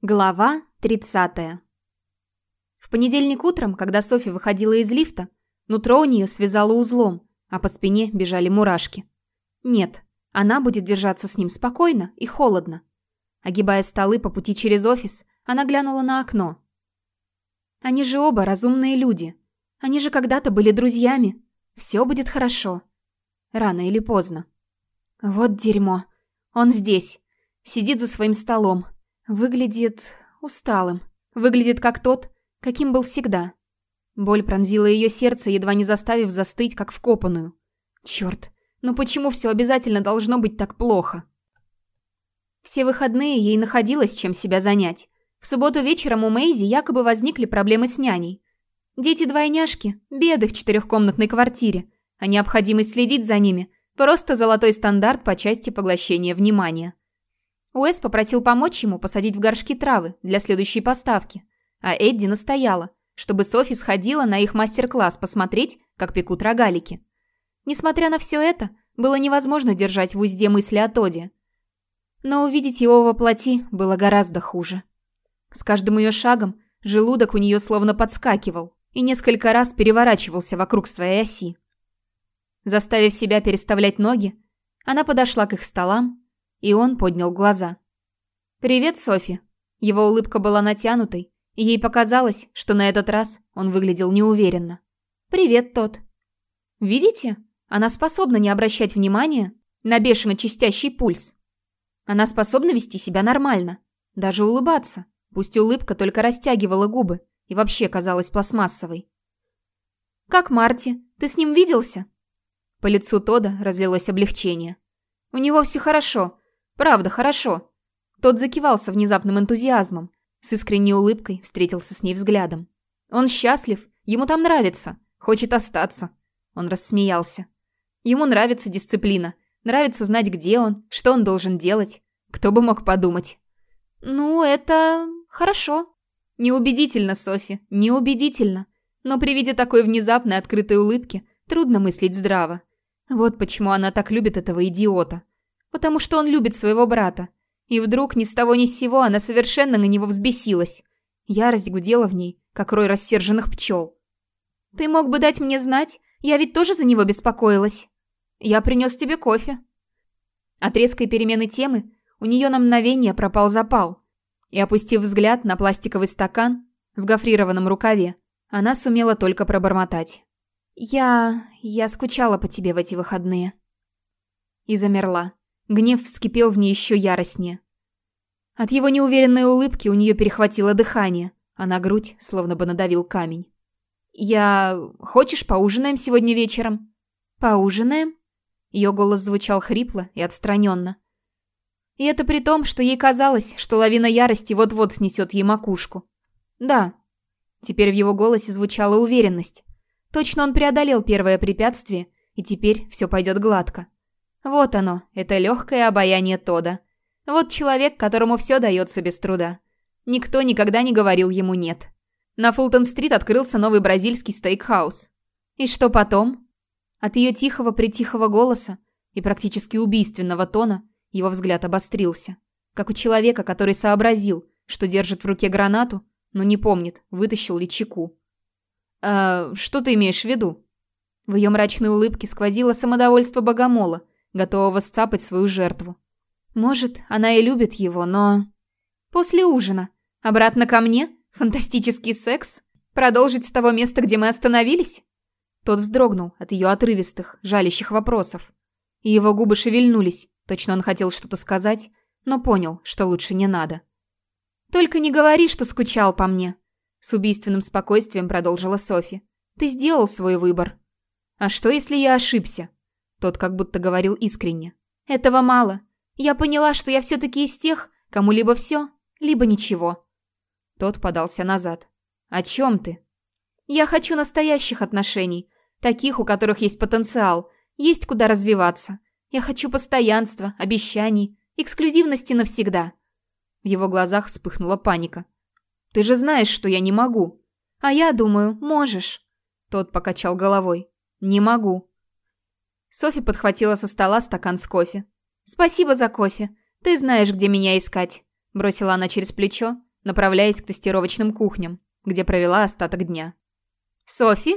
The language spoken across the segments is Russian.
Глава 30. В понедельник утром, когда Софи выходила из лифта, нутро у нее связало узлом, а по спине бежали мурашки. Нет, она будет держаться с ним спокойно и холодно. Огибая столы по пути через офис, она глянула на окно. Они же оба разумные люди. Они же когда-то были друзьями. Все будет хорошо. Рано или поздно. Вот дерьмо. Он здесь. Сидит за своим столом Выглядит усталым. Выглядит как тот, каким был всегда. Боль пронзила ее сердце, едва не заставив застыть, как вкопанную. Черт, ну почему все обязательно должно быть так плохо? Все выходные ей находилось чем себя занять. В субботу вечером у Мэйзи якобы возникли проблемы с няней. Дети-двойняшки, беды в четырехкомнатной квартире, а необходимость следить за ними – просто золотой стандарт по части поглощения внимания. Уэс попросил помочь ему посадить в горшки травы для следующей поставки, а Эдди настояла, чтобы Софи сходила на их мастер-класс посмотреть, как пекут рогалики. Несмотря на все это, было невозможно держать в узде мысли о Тоде. Но увидеть его во плоти было гораздо хуже. С каждым ее шагом желудок у нее словно подскакивал и несколько раз переворачивался вокруг своей оси. Заставив себя переставлять ноги, она подошла к их столам и он поднял глаза. «Привет, Софи». Его улыбка была натянутой, и ей показалось, что на этот раз он выглядел неуверенно. «Привет, тот». «Видите? Она способна не обращать внимания на бешено чистящий пульс. Она способна вести себя нормально, даже улыбаться, пусть улыбка только растягивала губы и вообще казалась пластмассовой. «Как Марти? Ты с ним виделся?» По лицу Тода разлилось облегчение. «У него все хорошо, Правда, хорошо. Тот закивался внезапным энтузиазмом, с искренней улыбкой встретился с ней взглядом. Он счастлив, ему там нравится, хочет остаться. Он рассмеялся. Ему нравится дисциплина, нравится знать, где он, что он должен делать. Кто бы мог подумать. Ну, это хорошо. Неубедительно, Софи, неубедительно. Но при виде такой внезапной открытой улыбки трудно мыслить здраво. Вот почему она так любит этого идиота потому что он любит своего брата. И вдруг ни с того ни с сего она совершенно на него взбесилась. Ярость гудела в ней, как рой рассерженных пчел. «Ты мог бы дать мне знать? Я ведь тоже за него беспокоилась. Я принес тебе кофе». От резкой перемены темы у нее на мгновение пропал запал. И опустив взгляд на пластиковый стакан в гофрированном рукаве, она сумела только пробормотать. «Я... я скучала по тебе в эти выходные». И замерла. Гнев вскипел в ней еще яростнее. От его неуверенной улыбки у нее перехватило дыхание, а на грудь словно бы надавил камень. «Я... Хочешь, поужинаем сегодня вечером?» «Поужинаем?» Ее голос звучал хрипло и отстраненно. И это при том, что ей казалось, что лавина ярости вот-вот снесет ей макушку. «Да». Теперь в его голосе звучала уверенность. Точно он преодолел первое препятствие, и теперь все пойдет гладко. Вот оно, это легкое обаяние Тода. Вот человек, которому все дается без труда. Никто никогда не говорил ему «нет». На Фултон-стрит открылся новый бразильский стейкхаус. И что потом? От ее тихого-притихого голоса и практически убийственного тона его взгляд обострился. Как у человека, который сообразил, что держит в руке гранату, но не помнит, вытащил ли чеку. «Э, что ты имеешь в виду?» В ее мрачной улыбке сквозило самодовольство богомола, готового сцапать свою жертву. Может, она и любит его, но... После ужина. Обратно ко мне? Фантастический секс? Продолжить с того места, где мы остановились? Тот вздрогнул от ее отрывистых, жалящих вопросов. И его губы шевельнулись, точно он хотел что-то сказать, но понял, что лучше не надо. «Только не говори, что скучал по мне», — с убийственным спокойствием продолжила Софи. «Ты сделал свой выбор». «А что, если я ошибся?» Тот как будто говорил искренне. «Этого мало. Я поняла, что я все-таки из тех, кому либо все, либо ничего». Тот подался назад. «О чем ты?» «Я хочу настоящих отношений, таких, у которых есть потенциал, есть куда развиваться. Я хочу постоянства, обещаний, эксклюзивности навсегда». В его глазах вспыхнула паника. «Ты же знаешь, что я не могу». «А я думаю, можешь». Тот покачал головой. «Не могу. Софи подхватила со стола стакан с кофе. «Спасибо за кофе. Ты знаешь, где меня искать», – бросила она через плечо, направляясь к тестировочным кухням, где провела остаток дня. «Софи?»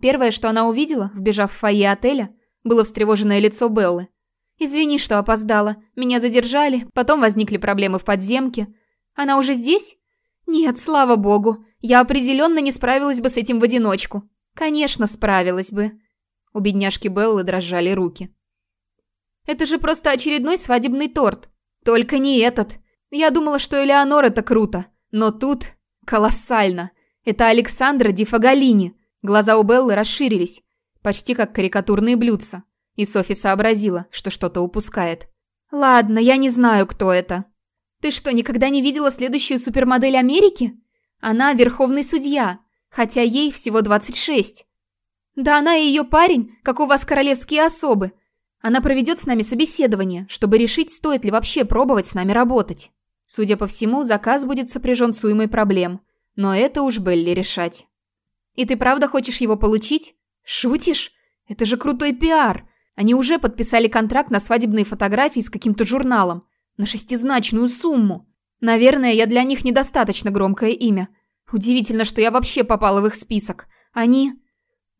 Первое, что она увидела, вбежав в фойе отеля, было встревоженное лицо Беллы. «Извини, что опоздала. Меня задержали, потом возникли проблемы в подземке. Она уже здесь?» «Нет, слава богу. Я определенно не справилась бы с этим в одиночку. Конечно, справилась бы». У бедняжки Беллы дрожали руки. «Это же просто очередной свадебный торт. Только не этот. Я думала, что Элеонор это круто. Но тут... колоссально. Это Александра Ди Фаголини. Глаза у Беллы расширились, почти как карикатурные блюдца. И Софи сообразила, что что-то упускает. «Ладно, я не знаю, кто это». «Ты что, никогда не видела следующую супермодель Америки? Она верховный судья, хотя ей всего 26. Да она и ее парень, как у вас королевские особы. Она проведет с нами собеседование, чтобы решить, стоит ли вообще пробовать с нами работать. Судя по всему, заказ будет сопряжен с уймой проблем, но это уж Белли решать. И ты правда хочешь его получить? Шутишь? Это же крутой пиар. Они уже подписали контракт на свадебные фотографии с каким-то журналом. На шестизначную сумму. Наверное, я для них недостаточно громкое имя. Удивительно, что я вообще попала в их список. Они...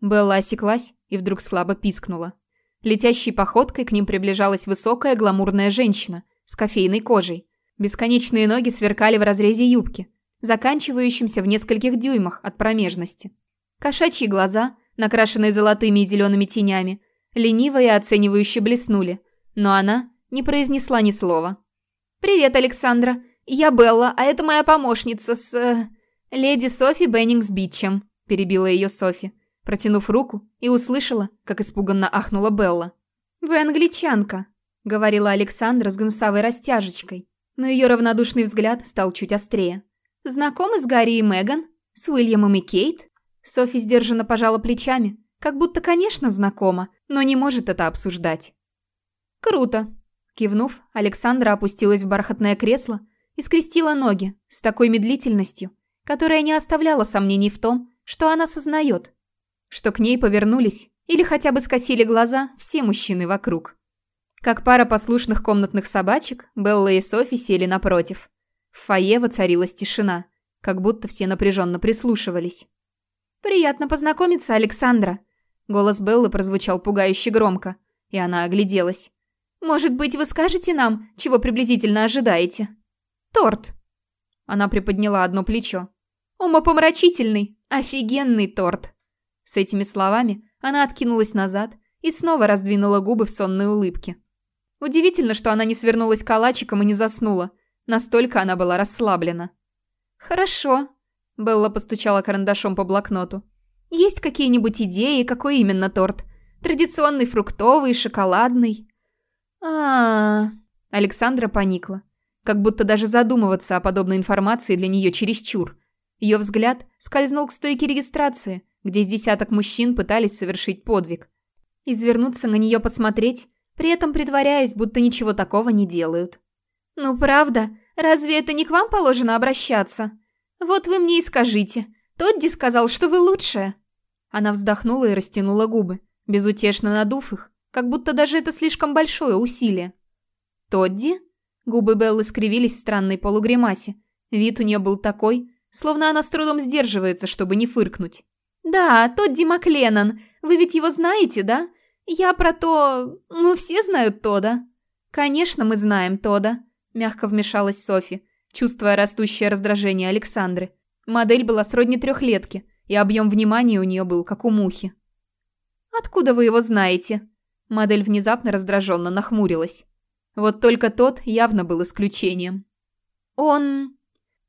Белла осеклась и вдруг слабо пискнула. Летящей походкой к ним приближалась высокая гламурная женщина с кофейной кожей. Бесконечные ноги сверкали в разрезе юбки, заканчивающимся в нескольких дюймах от промежности. Кошачьи глаза, накрашенные золотыми и зелеными тенями, лениво и оценивающе блеснули, но она не произнесла ни слова. «Привет, Александра. Я Белла, а это моя помощница с... Э, леди Софи Беннингс Бичем», – перебила ее Софи, протянув руку, и услышала, как испуганно ахнула Белла. «Вы англичанка», – говорила Александра с гнусавой растяжечкой, но ее равнодушный взгляд стал чуть острее. «Знакомы с Гарри и Меган? С Уильямом и Кейт?» Софи сдержанно пожала плечами, как будто, конечно, знакома, но не может это обсуждать. «Круто!» Кивнув, Александра опустилась в бархатное кресло и скрестила ноги с такой медлительностью, которая не оставляла сомнений в том, что она сознает, что к ней повернулись или хотя бы скосили глаза все мужчины вокруг. Как пара послушных комнатных собачек, Белла и Софи сели напротив. В фойе воцарилась тишина, как будто все напряженно прислушивались. «Приятно познакомиться, Александра!» Голос Беллы прозвучал пугающе громко, и она огляделась. «Может быть, вы скажете нам, чего приблизительно ожидаете?» «Торт!» Она приподняла одно плечо. «Умопомрачительный, офигенный торт!» С этими словами она откинулась назад и снова раздвинула губы в сонной улыбке. Удивительно, что она не свернулась калачиком и не заснула. Настолько она была расслаблена. «Хорошо», Белла постучала карандашом по блокноту. «Есть какие-нибудь идеи, какой именно торт? Традиционный фруктовый, шоколадный?» а, -а, -а Александра поникла. Как будто даже задумываться о подобной информации для нее чересчур. Ее взгляд скользнул к стойке регистрации, где с десяток мужчин пытались совершить подвиг. Извернуться на нее посмотреть, при этом притворяясь, будто ничего такого не делают. «Ну правда, разве это не к вам положено обращаться?» «Вот вы мне и скажите. Тодди сказал, что вы лучшая». Она вздохнула и растянула губы, безутешно надув их, как будто даже это слишком большое усилие. «Тодди?» Губы Беллы скривились в странной полугримасе. Вид у нее был такой, словно она с трудом сдерживается, чтобы не фыркнуть. «Да, Тодди Макленнон. Вы ведь его знаете, да? Я про то... Ну, все знают Тода». «Конечно, мы знаем Тода», — мягко вмешалась Софи чувствуя растущее раздражение Александры. Модель была сродни трехлетки, и объем внимания у нее был как у мухи. «Откуда вы его знаете?» Модель внезапно раздраженно нахмурилась. Вот только тот явно был исключением. Он...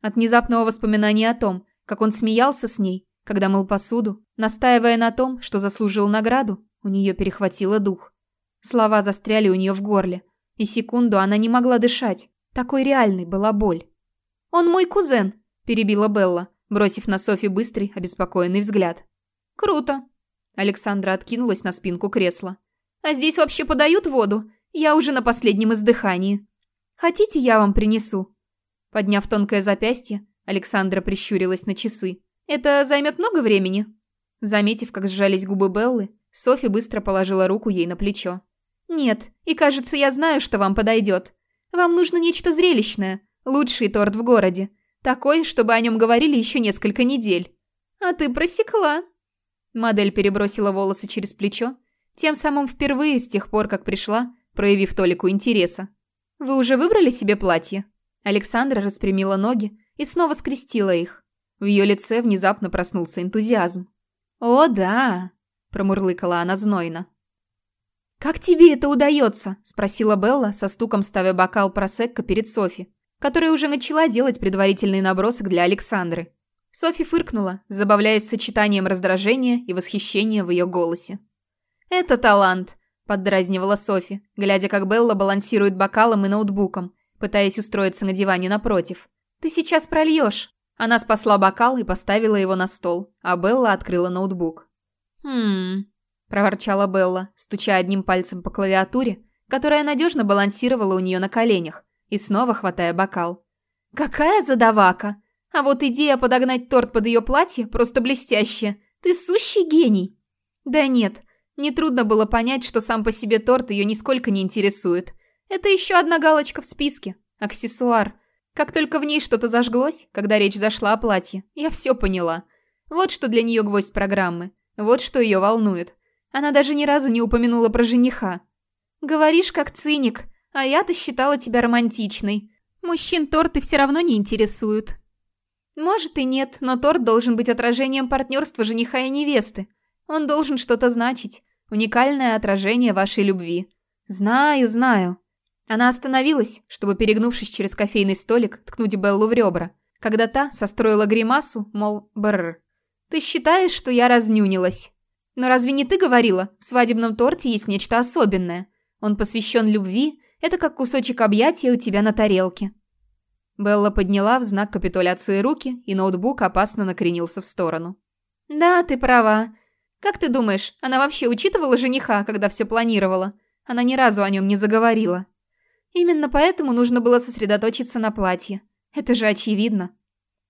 От внезапного воспоминания о том, как он смеялся с ней, когда мыл посуду, настаивая на том, что заслужил награду, у нее перехватило дух. Слова застряли у нее в горле, и секунду она не могла дышать. Такой реальной была боль. «Он мой кузен», – перебила Белла, бросив на Софи быстрый, обеспокоенный взгляд. «Круто». Александра откинулась на спинку кресла. «А здесь вообще подают воду? Я уже на последнем издыхании. Хотите, я вам принесу?» Подняв тонкое запястье, Александра прищурилась на часы. «Это займет много времени?» Заметив, как сжались губы Беллы, Софи быстро положила руку ей на плечо. «Нет, и кажется, я знаю, что вам подойдет. Вам нужно нечто зрелищное, Лучший торт в городе. Такой, чтобы о нем говорили еще несколько недель. А ты просекла. Модель перебросила волосы через плечо, тем самым впервые с тех пор, как пришла, проявив толику интереса. «Вы уже выбрали себе платье?» Александра распрямила ноги и снова скрестила их. В ее лице внезапно проснулся энтузиазм. «О, да!» – промурлыкала она знойно. «Как тебе это удается?» – спросила Белла, со стуком ставя бокал просекко перед Софи, которая уже начала делать предварительный набросок для Александры. Софи фыркнула, забавляясь сочетанием раздражения и восхищения в ее голосе. «Это талант», – поддразнивала Софи, глядя, как Белла балансирует бокалом и ноутбуком, пытаясь устроиться на диване напротив. «Ты сейчас прольешь». Она спасла бокал и поставила его на стол, а Белла открыла ноутбук. «Хм...» проворчала Белла, стуча одним пальцем по клавиатуре, которая надежно балансировала у нее на коленях, и снова хватая бокал. «Какая задавака! А вот идея подогнать торт под ее платье просто блестящая. Ты сущий гений!» «Да нет, нетрудно было понять, что сам по себе торт ее нисколько не интересует. Это еще одна галочка в списке. Аксессуар. Как только в ней что-то зажглось, когда речь зашла о платье, я все поняла. Вот что для нее гвоздь программы. Вот что ее волнует. Она даже ни разу не упомянула про жениха. «Говоришь, как циник, а я-то считала тебя романтичной. Мужчин торты все равно не интересуют». «Может и нет, но торт должен быть отражением партнерства жениха и невесты. Он должен что-то значить. Уникальное отражение вашей любви. Знаю, знаю». Она остановилась, чтобы, перегнувшись через кофейный столик, ткнуть Беллу в ребра, когда та состроила гримасу, мол, бррр. «Ты считаешь, что я разнюнилась?» Но разве не ты говорила, в свадебном торте есть нечто особенное? Он посвящен любви, это как кусочек объятия у тебя на тарелке». Белла подняла в знак капитуляции руки, и ноутбук опасно накренился в сторону. «Да, ты права. Как ты думаешь, она вообще учитывала жениха, когда все планировала? Она ни разу о нем не заговорила. Именно поэтому нужно было сосредоточиться на платье. Это же очевидно.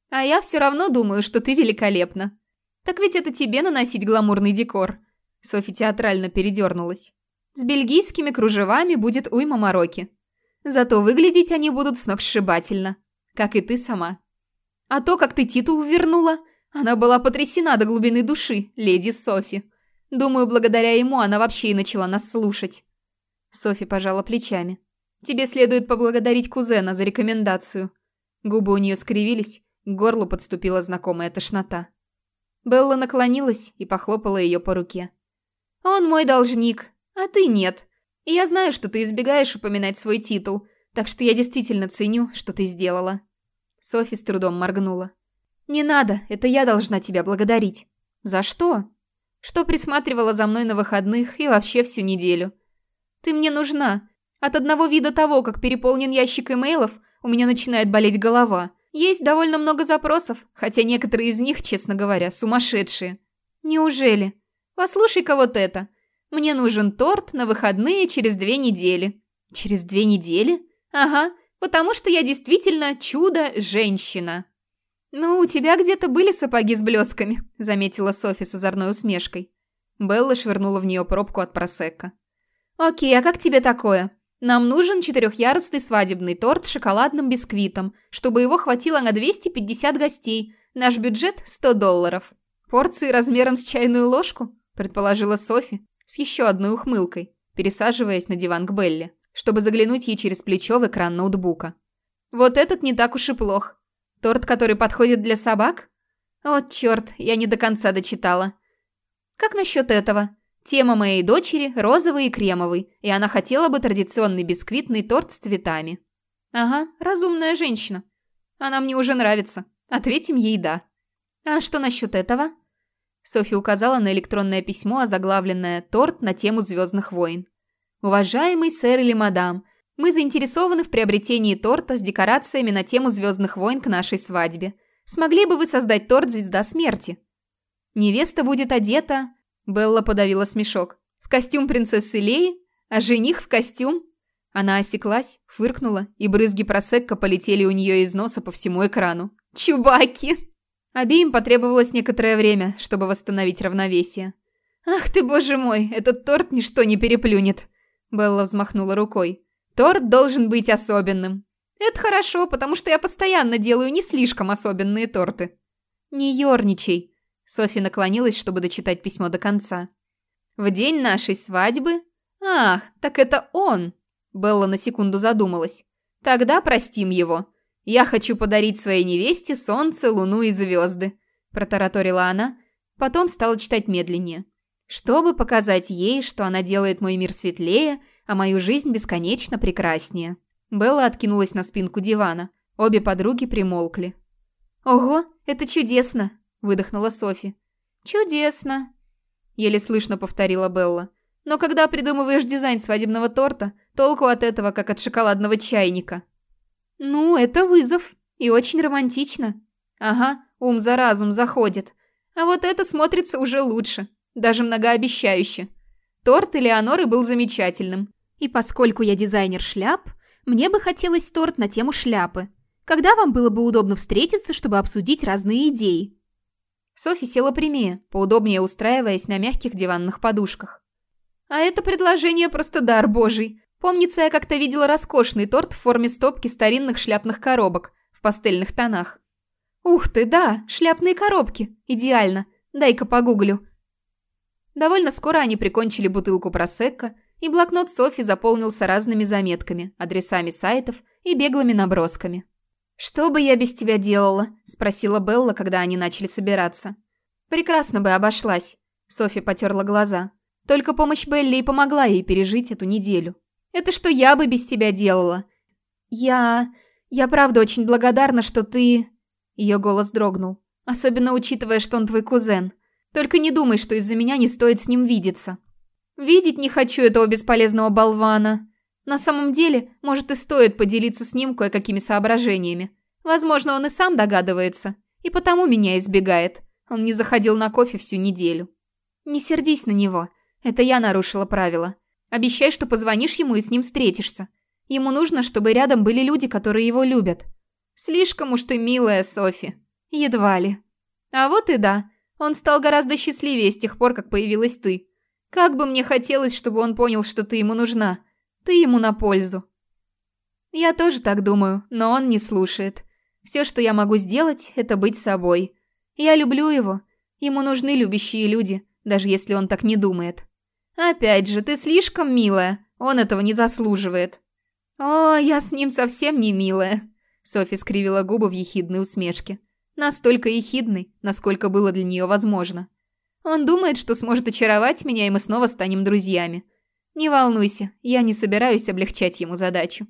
А я все равно думаю, что ты великолепна. Так ведь это тебе наносить гламурный декор. Софи театрально передернулась. С бельгийскими кружевами будет уйма мороки. Зато выглядеть они будут сногсшибательно. Как и ты сама. А то, как ты титул вернула, она была потрясена до глубины души, леди Софи. Думаю, благодаря ему она вообще и начала нас слушать. Софи пожала плечами. Тебе следует поблагодарить кузена за рекомендацию. Губы у нее скривились, к горлу подступила знакомая тошнота. Белла наклонилась и похлопала ее по руке. «Он мой должник, а ты нет. И я знаю, что ты избегаешь упоминать свой титул, так что я действительно ценю, что ты сделала». Софи с трудом моргнула. «Не надо, это я должна тебя благодарить». «За что?» «Что присматривала за мной на выходных и вообще всю неделю». «Ты мне нужна. От одного вида того, как переполнен ящик имейлов, у меня начинает болеть голова». Есть довольно много запросов, хотя некоторые из них, честно говоря, сумасшедшие. Неужели? Послушай-ка вот это. Мне нужен торт на выходные через две недели. Через две недели? Ага, потому что я действительно чудо-женщина. «Ну, у тебя где-то были сапоги с блестками», — заметила Софи с озорной усмешкой. Белла швырнула в нее пробку от просекка. «Окей, а как тебе такое? Нам нужен четырехъярусный свадебный торт с шоколадным бисквитом, чтобы его хватило на 250 гостей. Наш бюджет – 100 долларов. Порции размером с чайную ложку, предположила Софи, с еще одной ухмылкой, пересаживаясь на диван к Белле, чтобы заглянуть ей через плечо в экран ноутбука. Вот этот не так уж и плох. Торт, который подходит для собак? Вот черт, я не до конца дочитала. Как насчет этого? Тема моей дочери – розовый и кремовый, и она хотела бы традиционный бисквитный торт с цветами. Ага, разумная женщина. Она мне уже нравится. Ответим ей «да». А что насчет этого? Софья указала на электронное письмо, озаглавленное «Торт на тему Звездных войн». «Уважаемый сэр или мадам, мы заинтересованы в приобретении торта с декорациями на тему Звездных войн к нашей свадьбе. Смогли бы вы создать торт «Звезда смерти»? Невеста будет одета Белла подавила смешок. «В костюм принцессы Леи? А жених в костюм?» Она осеклась, фыркнула, и брызги просекка полетели у нее из носа по всему экрану. «Чубаки!» Обеим потребовалось некоторое время, чтобы восстановить равновесие. «Ах ты, боже мой, этот торт ничто не переплюнет!» Белла взмахнула рукой. «Торт должен быть особенным. Это хорошо, потому что я постоянно делаю не слишком особенные торты. Не ерничай. Софи наклонилась, чтобы дочитать письмо до конца. В день нашей свадьбы? Ах, так это он. Белла на секунду задумалась. Тогда простим его. Я хочу подарить своей невесте солнце, луну и звезды. Протараторила она, потом стала читать медленнее. Чтобы показать ей, что она делает мой мир светлее, а мою жизнь бесконечно прекраснее. Белла откинулась на спинку дивана. Обе подруги примолкли. «Ого, это чудесно!» – выдохнула Софи. «Чудесно!» – еле слышно повторила Белла. «Но когда придумываешь дизайн свадебного торта, толку от этого, как от шоколадного чайника». «Ну, это вызов. И очень романтично». «Ага, ум за разум заходит. А вот это смотрится уже лучше. Даже многообещающе. Торт Элеоноры был замечательным. И поскольку я дизайнер шляп, мне бы хотелось торт на тему шляпы. Когда вам было бы удобно встретиться, чтобы обсудить разные идеи?» Софи села прямее, поудобнее устраиваясь на мягких диванных подушках. «А это предложение просто дар божий. Помнится, я как-то видела роскошный торт в форме стопки старинных шляпных коробок в пастельных тонах. Ух ты, да, шляпные коробки. Идеально. Дай-ка погуглю». Довольно скоро они прикончили бутылку просекко, и блокнот Софи заполнился разными заметками, адресами сайтов и беглыми набросками. «Что бы я без тебя делала?» – спросила Белла, когда они начали собираться. «Прекрасно бы обошлась», – Софи потерла глаза. «Только помощь Белли и помогла ей пережить эту неделю. Это что я бы без тебя делала?» «Я... я правда очень благодарна, что ты...» Ее голос дрогнул. «Особенно учитывая, что он твой кузен. Только не думай, что из-за меня не стоит с ним видеться». Видеть не хочу этого бесполезного болвана. На самом деле, может и стоит поделиться с ним кое-какими соображениями. Возможно, он и сам догадывается, и потому меня избегает. Он не заходил на кофе всю неделю. Не сердись на него. Это я нарушила правила. Обещай, что позвонишь ему и с ним встретишься. Ему нужно, чтобы рядом были люди, которые его любят. Слишком уж ты милая, Софи. Едва ли. А вот и да. Он стал гораздо счастливее с тех пор, как появилась ты. Как бы мне хотелось, чтобы он понял, что ты ему нужна. Ты ему на пользу. Я тоже так думаю, но он не слушает. Все, что я могу сделать, это быть собой. Я люблю его. Ему нужны любящие люди, даже если он так не думает. Опять же, ты слишком милая. Он этого не заслуживает. О, я с ним совсем не милая. Софи скривила губы в ехидной усмешке. Настолько ехидной, насколько было для нее возможно. Он думает, что сможет очаровать меня, и мы снова станем друзьями. Не волнуйся, я не собираюсь облегчать ему задачу.